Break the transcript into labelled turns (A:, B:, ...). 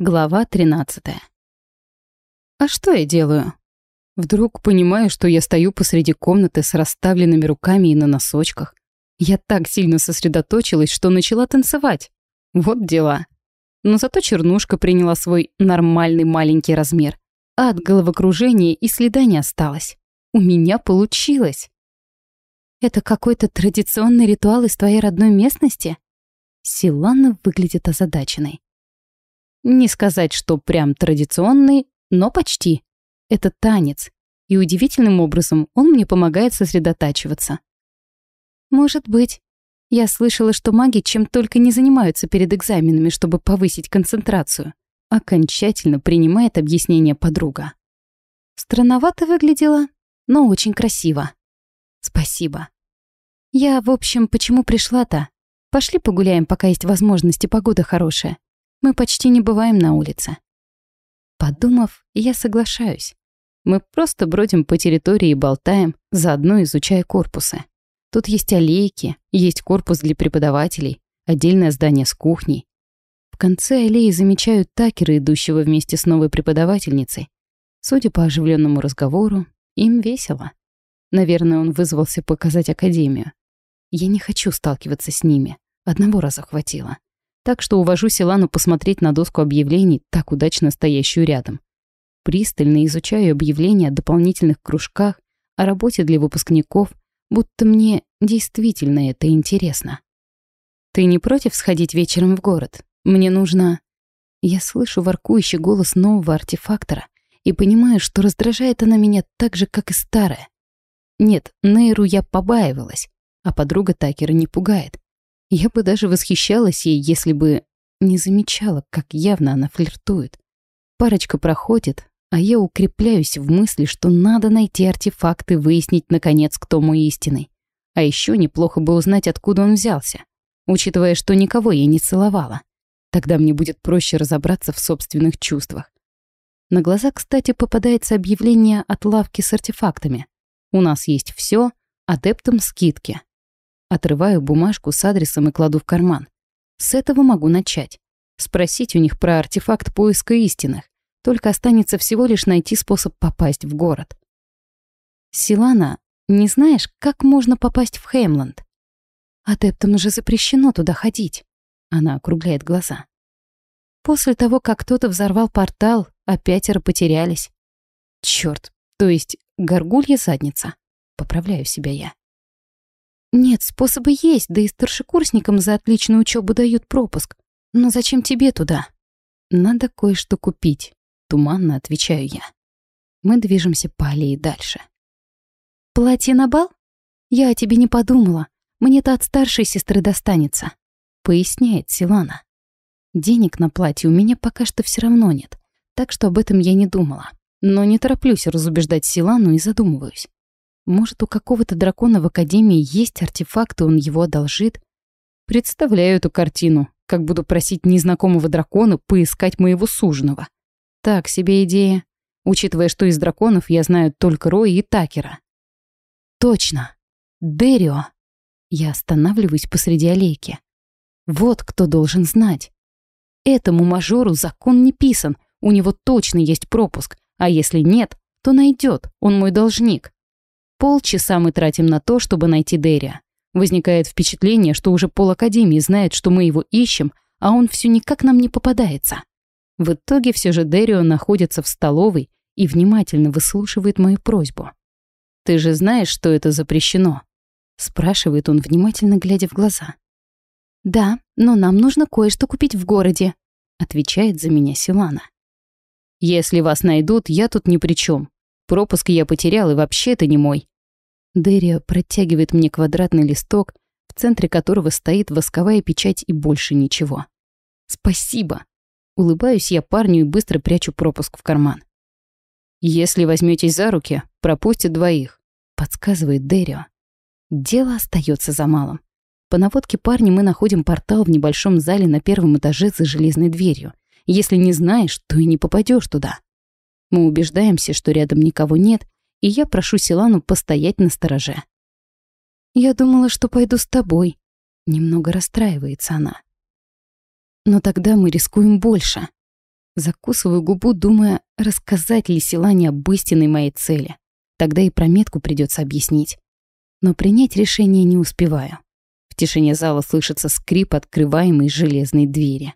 A: Глава 13. А что я делаю? Вдруг понимаю, что я стою посреди комнаты с расставленными руками и на носочках. Я так сильно сосредоточилась, что начала танцевать. Вот дела. Но зато чернушка приняла свой нормальный маленький размер. А от головокружения и следа не осталось. У меня получилось. Это какой-то традиционный ритуал из твоей родной местности? Силана выглядит озадаченной. Не сказать, что прям традиционный, но почти. Это танец, и удивительным образом он мне помогает сосредотачиваться. Может быть. Я слышала, что маги чем только не занимаются перед экзаменами, чтобы повысить концентрацию. Окончательно принимает объяснение подруга. Странновато выглядела, но очень красиво. Спасибо. Я, в общем, почему пришла-то? Пошли погуляем, пока есть возможность и погода хорошая. Мы почти не бываем на улице. Подумав, я соглашаюсь. Мы просто бродим по территории и болтаем, заодно изучая корпусы. Тут есть аллейки, есть корпус для преподавателей, отдельное здание с кухней. В конце аллеи замечаю Такера, идущего вместе с новой преподавательницей. Судя по оживленному разговору, им весело. Наверное, он вызвался показать академию. Я не хочу сталкиваться с ними. Одного раза хватило так что увожу Силану посмотреть на доску объявлений, так удачно стоящую рядом. Пристально изучаю объявления о дополнительных кружках, о работе для выпускников, будто мне действительно это интересно. «Ты не против сходить вечером в город? Мне нужно...» Я слышу воркующий голос нового артефактора и понимаю, что раздражает она меня так же, как и старая. Нет, Нейру я побаивалась, а подруга Такера не пугает. Я бы даже восхищалась ей, если бы не замечала, как явно она флиртует. Парочка проходит, а я укрепляюсь в мысли, что надо найти артефакт и выяснить, наконец, кто мой истинный. А еще неплохо бы узнать, откуда он взялся, учитывая, что никого я не целовала. Тогда мне будет проще разобраться в собственных чувствах. На глаза, кстати, попадается объявление от лавки с артефактами. У нас есть все, адептам скидки. Отрываю бумажку с адресом и кладу в карман. С этого могу начать. Спросить у них про артефакт поиска истинных. Только останется всего лишь найти способ попасть в город. Силана, не знаешь, как можно попасть в Хеймланд? Адептам уже запрещено туда ходить. Она округляет глаза. После того, как кто-то взорвал портал, а пятеро потерялись. Чёрт, то есть горгулья задница. Поправляю себя я. Нет, способы есть, да и старшекурсникам за отличную учебу дают пропуск. Но зачем тебе туда? Надо кое-что купить, туманно отвечаю я. Мы движемся по аллее дальше. Платье на бал? Я о тебе не подумала. Мне-то от старшей сестры достанется, поясняет Силана. Денег на платье у меня пока что все равно нет, так что об этом я не думала. Но не тороплюсь разубеждать Силану и задумываюсь. Может, у какого-то дракона в Академии есть артефакт, и он его одолжит? Представляю эту картину, как буду просить незнакомого дракона поискать моего суженого. Так себе идея, учитывая, что из драконов я знаю только Роя и Такера. Точно. Дерио. Я останавливаюсь посреди аллейки. Вот кто должен знать. Этому мажору закон не писан, у него точно есть пропуск, а если нет, то найдет, он мой должник. Полчаса мы тратим на то, чтобы найти Дерия. Возникает впечатление, что уже пол Академии знает, что мы его ищем, а он все никак нам не попадается. В итоге все же Дерио находится в столовой и внимательно выслушивает мою просьбу. «Ты же знаешь, что это запрещено?» спрашивает он, внимательно глядя в глаза. «Да, но нам нужно кое-что купить в городе», отвечает за меня Силана. «Если вас найдут, я тут ни при чем. Пропуск я потерял, и вообще это не мой. Дерия протягивает мне квадратный листок, в центре которого стоит восковая печать и больше ничего. Спасибо. Улыбаюсь я парню и быстро прячу пропуск в карман. Если возьметесь за руки, пропустят двоих, подсказывает Дерио. Дело остается за малым. По наводке парня мы находим портал в небольшом зале на первом этаже за железной дверью. Если не знаешь, то и не попадешь туда. Мы убеждаемся, что рядом никого нет, и я прошу Силану постоять на стороже. «Я думала, что пойду с тобой», — немного расстраивается она. «Но тогда мы рискуем больше». Закусываю губу, думая, рассказать ли Силане об истинной моей цели. Тогда и про метку придется объяснить. Но принять решение не успеваю. В тишине зала слышится скрип открываемой железной двери.